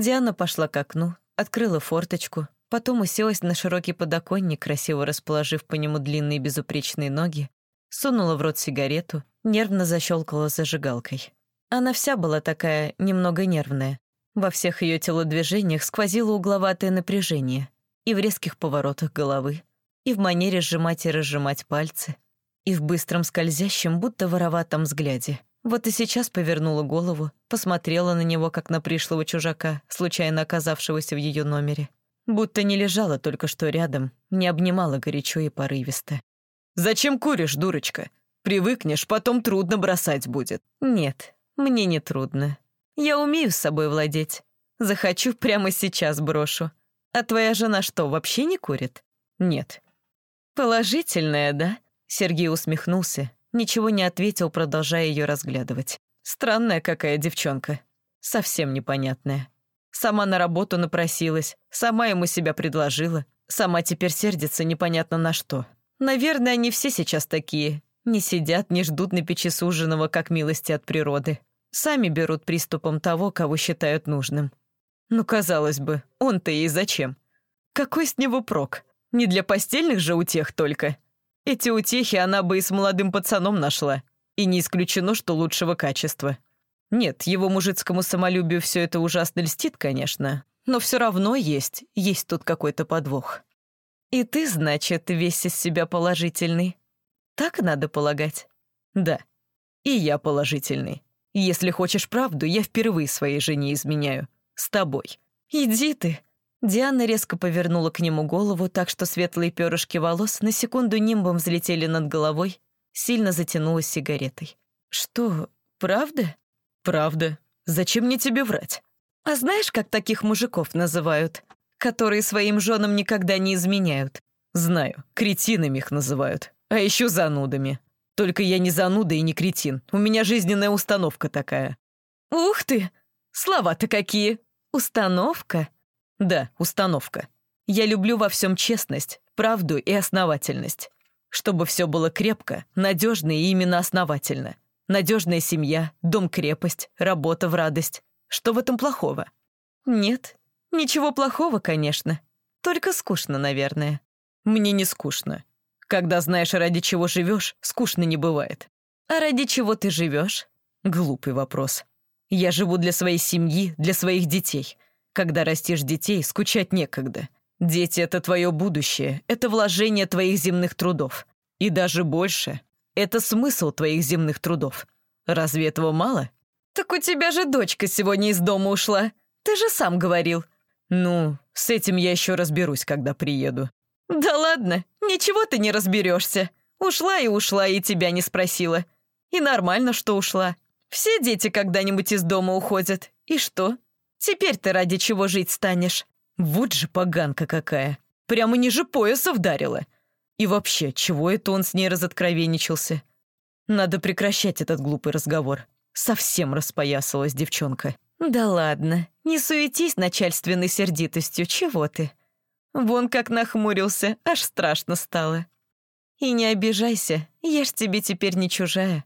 Диана пошла к окну, открыла форточку, потом уселась на широкий подоконник, красиво расположив по нему длинные безупречные ноги, сунула в рот сигарету, нервно защелкала зажигалкой. Она вся была такая немного нервная. Во всех ее телодвижениях сквозило угловатое напряжение и в резких поворотах головы, и в манере сжимать и разжимать пальцы, и в быстром скользящем, будто вороватом взгляде. Вот и сейчас повернула голову, посмотрела на него, как на пришлого чужака, случайно оказавшегося в ее номере. Будто не лежала только что рядом, не обнимала горячо и порывисто. «Зачем куришь, дурочка? Привыкнешь, потом трудно бросать будет». «Нет, мне не трудно. Я умею с собой владеть. Захочу, прямо сейчас брошу. А твоя жена что, вообще не курит?» «Нет». «Положительная, да?» Сергей усмехнулся, ничего не ответил, продолжая ее разглядывать. Странная какая девчонка. Совсем непонятная. Сама на работу напросилась, сама ему себя предложила, сама теперь сердится непонятно на что. Наверное, они все сейчас такие. Не сидят, не ждут на печи суженого, как милости от природы. Сами берут приступом того, кого считают нужным. Ну, казалось бы, он-то ей зачем? Какой с него прок? Не для постельных же утех только. Эти утехи она бы и с молодым пацаном нашла. И не исключено, что лучшего качества. Нет, его мужицкому самолюбию все это ужасно льстит, конечно, но все равно есть, есть тут какой-то подвох. И ты, значит, весь из себя положительный. Так надо полагать? Да. И я положительный. Если хочешь правду, я впервые своей жене изменяю. С тобой. Иди ты. Диана резко повернула к нему голову, так что светлые перышки волос на секунду нимбом взлетели над головой, сильно затянулась сигаретой. «Что, правда?» «Правда. Зачем мне тебе врать?» «А знаешь, как таких мужиков называют? Которые своим женам никогда не изменяют?» «Знаю. Кретинами их называют. А еще занудами. Только я не зануда и не кретин. У меня жизненная установка такая». «Ух ты! Слова-то какие! Установка?» Да, установка. Я люблю во всем честность, правду и основательность. Чтобы все было крепко, надежно и именно основательно. Надежная семья, дом-крепость, работа в радость. Что в этом плохого? Нет, ничего плохого, конечно. Только скучно, наверное. Мне не скучно. Когда знаешь, ради чего живешь, скучно не бывает. А ради чего ты живешь? Глупый вопрос. Я живу для своей семьи, для своих детей — когда растишь детей, скучать некогда. Дети — это твое будущее, это вложение твоих земных трудов. И даже больше — это смысл твоих земных трудов. Разве этого мало? Так у тебя же дочка сегодня из дома ушла. Ты же сам говорил. Ну, с этим я еще разберусь, когда приеду. Да ладно, ничего ты не разберешься. Ушла и ушла, и тебя не спросила. И нормально, что ушла. Все дети когда-нибудь из дома уходят. И что? Теперь ты ради чего жить станешь?» Вот же поганка какая. Прямо ниже пояса вдарила. И вообще, чего это он с ней разоткровенничался? Надо прекращать этот глупый разговор. Совсем распоясалась девчонка. «Да ладно, не суетись начальственной сердитостью, чего ты?» Вон как нахмурился, аж страшно стало. «И не обижайся, я ж тебе теперь не чужая.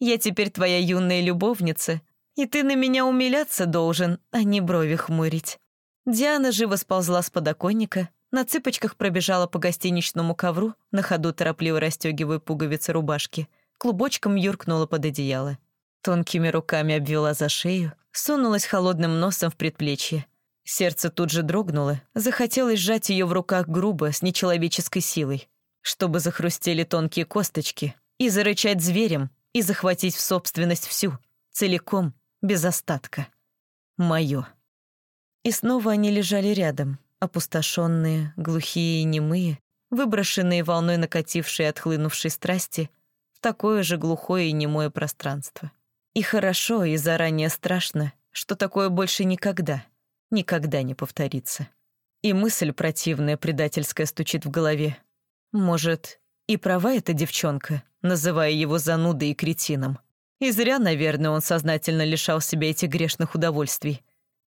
Я теперь твоя юная любовница, и ты на меня умиляться должен, а не брови хмурить». Диана живо сползла с подоконника, на цыпочках пробежала по гостиничному ковру, на ходу торопливо расстегивая пуговицы рубашки, клубочком юркнула под одеяло. Тонкими руками обвела за шею, сунулась холодным носом в предплечье. Сердце тут же дрогнуло, захотелось сжать ее в руках грубо, с нечеловеческой силой, чтобы захрустели тонкие косточки, и зарычать зверем, и захватить в собственность всю, целиком, без остатка. Моё. И снова они лежали рядом, опустошенные, глухие и немые, выброшенные волной накатившей отхлынувшей страсти в такое же глухое и немое пространство. И хорошо, и заранее страшно, что такое больше никогда, никогда не повторится. И мысль противная, предательская стучит в голове. Может, и права эта девчонка, называя его занудой и кретином. И зря, наверное, он сознательно лишал себя этих грешных удовольствий.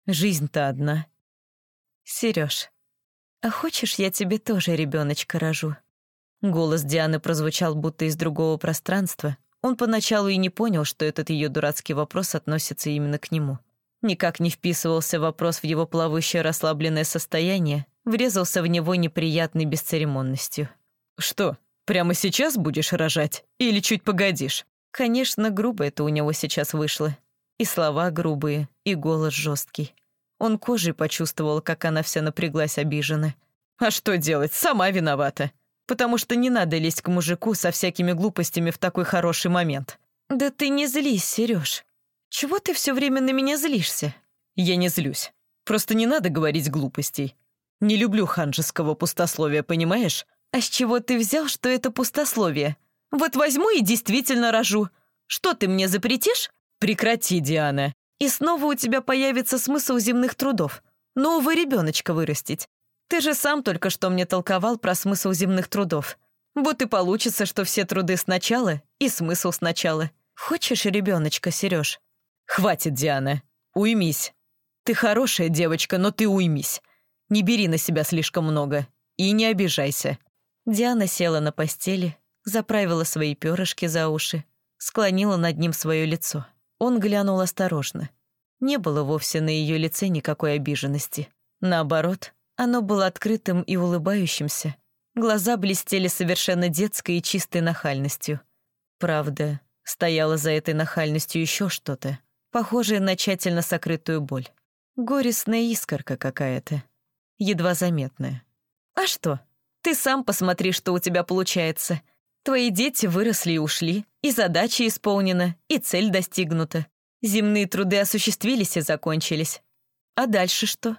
Жизнь-то одна. Сереж, а хочешь, я тебе тоже ребеночка рожу? Голос Дианы прозвучал будто из другого пространства. Он поначалу и не понял, что этот ее дурацкий вопрос относится именно к нему. Никак не вписывался вопрос в его плавающее расслабленное состояние, врезался в него неприятной бесцеремонностью. «Что, прямо сейчас будешь рожать? Или чуть погодишь?» Конечно, грубо это у него сейчас вышло. И слова грубые, и голос жесткий. Он кожей почувствовал, как она вся напряглась обижена. «А что делать? Сама виновата. Потому что не надо лезть к мужику со всякими глупостями в такой хороший момент». «Да ты не злись, Сереж. Чего ты все время на меня злишься?» «Я не злюсь. Просто не надо говорить глупостей. Не люблю ханжеского пустословия, понимаешь?» «А с чего ты взял, что это пустословие? Вот возьму и действительно рожу. Что ты мне запретишь?» «Прекрати, Диана. И снова у тебя появится смысл земных трудов. Нового ребеночка вырастить. Ты же сам только что мне толковал про смысл земных трудов. Вот и получится, что все труды сначала и смысл сначала. Хочешь ребеночка, Сереж? Хватит, Диана. Уймись. Ты хорошая девочка, но ты уймись. Не бери на себя слишком много. И не обижайся. Диана села на постели, заправила свои перышки за уши, склонила над ним свое лицо. Он глянул осторожно. Не было вовсе на ее лице никакой обиженности. Наоборот, оно было открытым и улыбающимся. Глаза блестели совершенно детской и чистой нахальностью. Правда, стояло за этой нахальностью еще что-то, похожее на тщательно сокрытую боль. Горестная искорка какая-то, едва заметная. «А что? Ты сам посмотри, что у тебя получается. Твои дети выросли и ушли, и задача исполнена, и цель достигнута. Земные труды осуществились и закончились. А дальше что?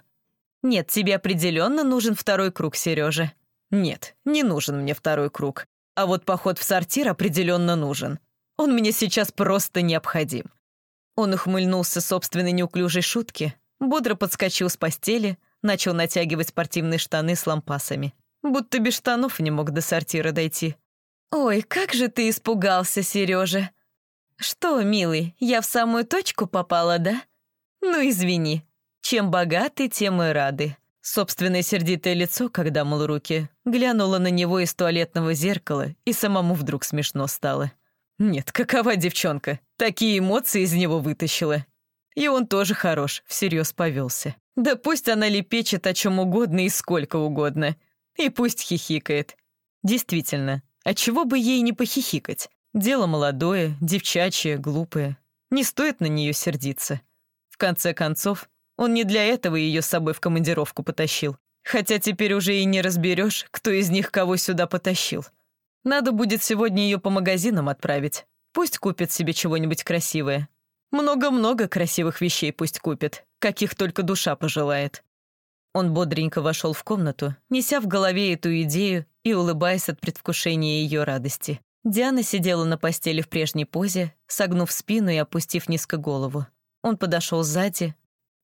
Нет, тебе определенно нужен второй круг, Сережа. Нет, не нужен мне второй круг. А вот поход в сортир определенно нужен. Он мне сейчас просто необходим. Он ухмыльнулся собственной неуклюжей шутки, бодро подскочил с постели, начал натягивать спортивные штаны с лампасами. Будто без штанов не мог до сортира дойти. «Ой, как же ты испугался, Сережа!» «Что, милый, я в самую точку попала, да? Ну, извини. Чем богаты, тем и рады». Собственное сердитое лицо, когда мыл руки, глянуло на него из туалетного зеркала, и самому вдруг смешно стало. Нет, какова девчонка, такие эмоции из него вытащила. И он тоже хорош, всерьез повелся. Да пусть она лепечет о чем угодно и сколько угодно. И пусть хихикает. Действительно, а чего бы ей не похихикать? Дело молодое, девчачье, глупое. Не стоит на нее сердиться. В конце концов, он не для этого ее с собой в командировку потащил. Хотя теперь уже и не разберешь, кто из них кого сюда потащил. Надо будет сегодня ее по магазинам отправить. Пусть купит себе чего-нибудь красивое. Много-много красивых вещей пусть купит, каких только душа пожелает. Он бодренько вошел в комнату, неся в голове эту идею и улыбаясь от предвкушения ее радости. Диана сидела на постели в прежней позе, согнув спину и опустив низко голову. Он подошел сзади,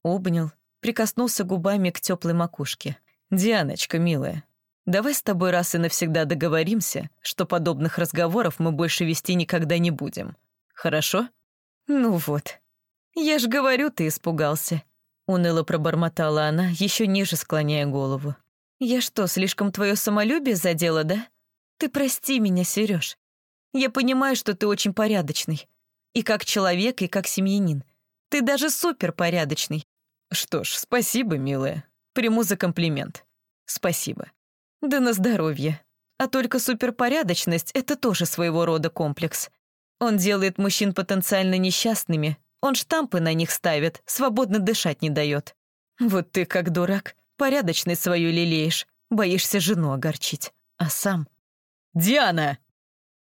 обнял, прикоснулся губами к теплой макушке. «Дианочка, милая, давай с тобой раз и навсегда договоримся, что подобных разговоров мы больше вести никогда не будем. Хорошо?» «Ну вот. Я ж говорю, ты испугался», — уныло пробормотала она, еще ниже склоняя голову. «Я что, слишком твое самолюбие задела, да? Ты прости меня, Сереж. Я понимаю, что ты очень порядочный. И как человек, и как семьянин. Ты даже супер порядочный». «Что ж, спасибо, милая. Приму за комплимент. Спасибо». «Да на здоровье. А только суперпорядочность — это тоже своего рода комплекс. Он делает мужчин потенциально несчастными, он штампы на них ставит, свободно дышать не дает. Вот ты как дурак. Порядочность свою лелеешь, боишься жену огорчить, а сам... «Диана!»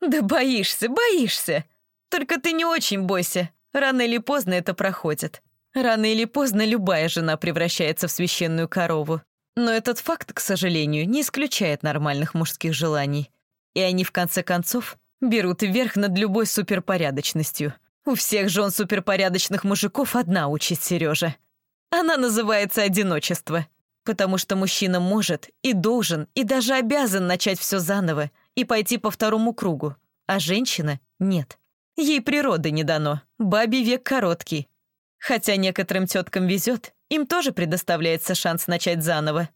«Да боишься, боишься! Только ты не очень бойся, рано или поздно это проходит. Рано или поздно любая жена превращается в священную корову. Но этот факт, к сожалению, не исключает нормальных мужских желаний. И они, в конце концов, берут верх над любой суперпорядочностью. У всех жен суперпорядочных мужиков одна участь, Сережа. Она называется одиночество потому что мужчина может и должен и даже обязан начать все заново и пойти по второму кругу, а женщина — нет. Ей природы не дано, бабий век короткий. Хотя некоторым теткам везет, им тоже предоставляется шанс начать заново.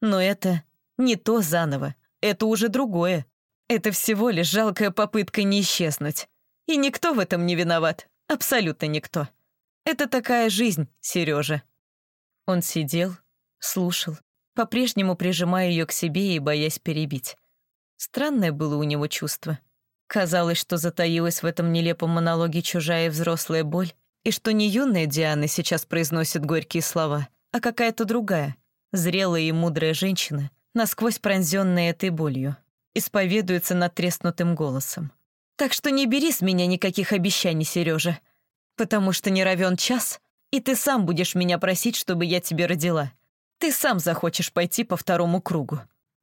Но это не то заново, это уже другое. Это всего лишь жалкая попытка не исчезнуть. И никто в этом не виноват, абсолютно никто. Это такая жизнь, Сережа. Он сидел, слушал, по-прежнему прижимая ее к себе и боясь перебить. Странное было у него чувство. Казалось, что затаилась в этом нелепом монологе чужая взрослая боль, и что не юная Диана сейчас произносит горькие слова, а какая-то другая, зрелая и мудрая женщина, насквозь пронзенная этой болью, исповедуется надтреснутым голосом. «Так что не бери с меня никаких обещаний, Сережа, потому что не равен час, и ты сам будешь меня просить, чтобы я тебе родила. Ты сам захочешь пойти по второму кругу».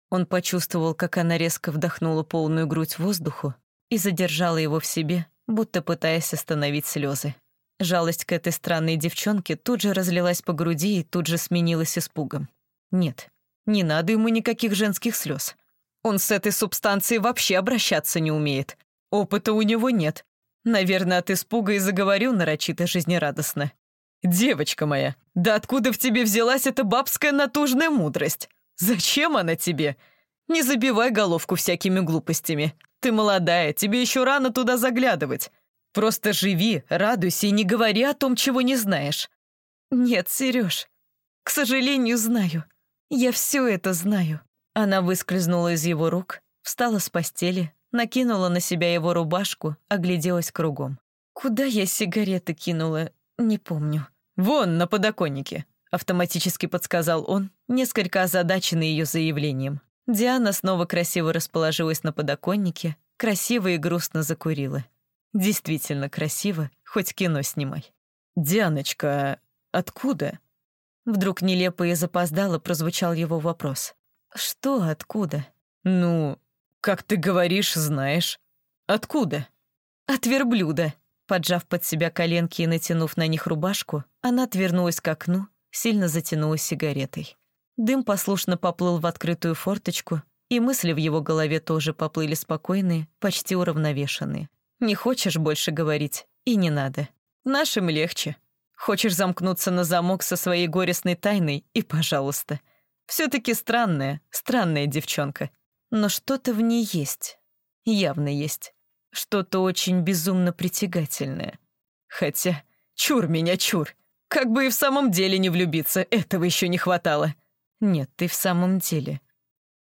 Он почувствовал, как она резко вдохнула полную грудь воздуху и задержала его в себе, будто пытаясь остановить слезы. Жалость к этой странной девчонке тут же разлилась по груди и тут же сменилась испугом. Нет, не надо ему никаких женских слез. Он с этой субстанцией вообще обращаться не умеет. Опыта у него нет. Наверное, от испуга и заговорил нарочито жизнерадостно. «Девочка моя, да откуда в тебе взялась эта бабская натужная мудрость? Зачем она тебе? Не забивай головку всякими глупостями. Ты молодая, тебе еще рано туда заглядывать. Просто живи, радуйся и не говори о том, чего не знаешь». «Нет, Сереж, к сожалению, знаю. Я все это знаю». Она выскользнула из его рук, встала с постели, накинула на себя его рубашку, огляделась кругом. «Куда я сигареты кинула? Не помню». «Вон, на подоконнике», — автоматически подсказал он, несколько озадаченный ее заявлением. Диана снова красиво расположилась на подоконнике, красиво и грустно закурила. Действительно красиво, хоть кино снимай. «Дианочка, откуда?» Вдруг нелепо и запоздало прозвучал его вопрос. «Что откуда?» «Ну, как ты говоришь, знаешь. Откуда?» «От верблюда». Поджав под себя коленки и натянув на них рубашку, она отвернулась к окну, сильно затянулась сигаретой. Дым послушно поплыл в открытую форточку, и мысли в его голове тоже поплыли спокойные, почти уравновешенные. Не хочешь больше говорить, и не надо. Нашим легче. Хочешь замкнуться на замок со своей горестной тайной, и пожалуйста. все таки странная, странная девчонка. Но что-то в ней есть. Явно есть. Что-то очень безумно притягательное. Хотя, чур меня, чур. Как бы и в самом деле не влюбиться, этого еще не хватало. Нет, ты в самом деле.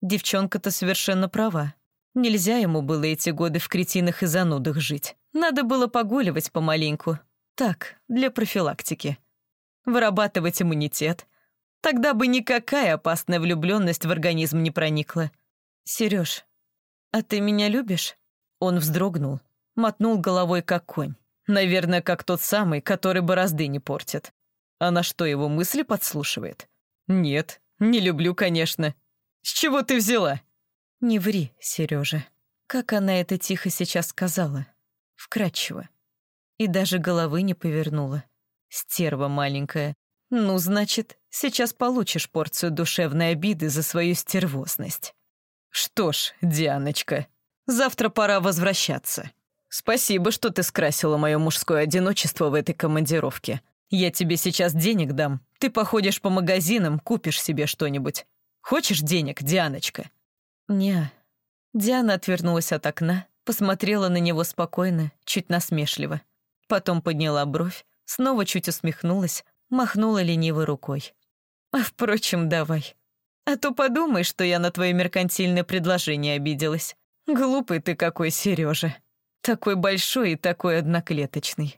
Девчонка-то совершенно права. Нельзя ему было эти годы в кретинах и занудах жить. Надо было погуливать помаленьку. Так, для профилактики. Вырабатывать иммунитет. Тогда бы никакая опасная влюбленность в организм не проникла. Сереж, а ты меня любишь? Он вздрогнул, мотнул головой, как конь. Наверное, как тот самый, который борозды не портит. А на что его мысли подслушивает? Нет, не люблю, конечно. С чего ты взяла? Не ври, Сережа. Как она это тихо сейчас сказала? Вкрадчиво. И даже головы не повернула. Стерва маленькая. Ну, значит, сейчас получишь порцию душевной обиды за свою стервозность. Что ж, Дианочка, завтра пора возвращаться. Спасибо, что ты скрасила мое мужское одиночество в этой командировке. Я тебе сейчас денег дам. Ты походишь по магазинам, купишь себе что-нибудь. Хочешь денег, Дианочка?» «Не». Диана отвернулась от окна, посмотрела на него спокойно, чуть насмешливо. Потом подняла бровь, снова чуть усмехнулась, махнула ленивой рукой. «А впрочем, давай. А то подумай, что я на твое меркантильное предложение обиделась. Глупый ты какой, Сережа. Такой большой и такой одноклеточный.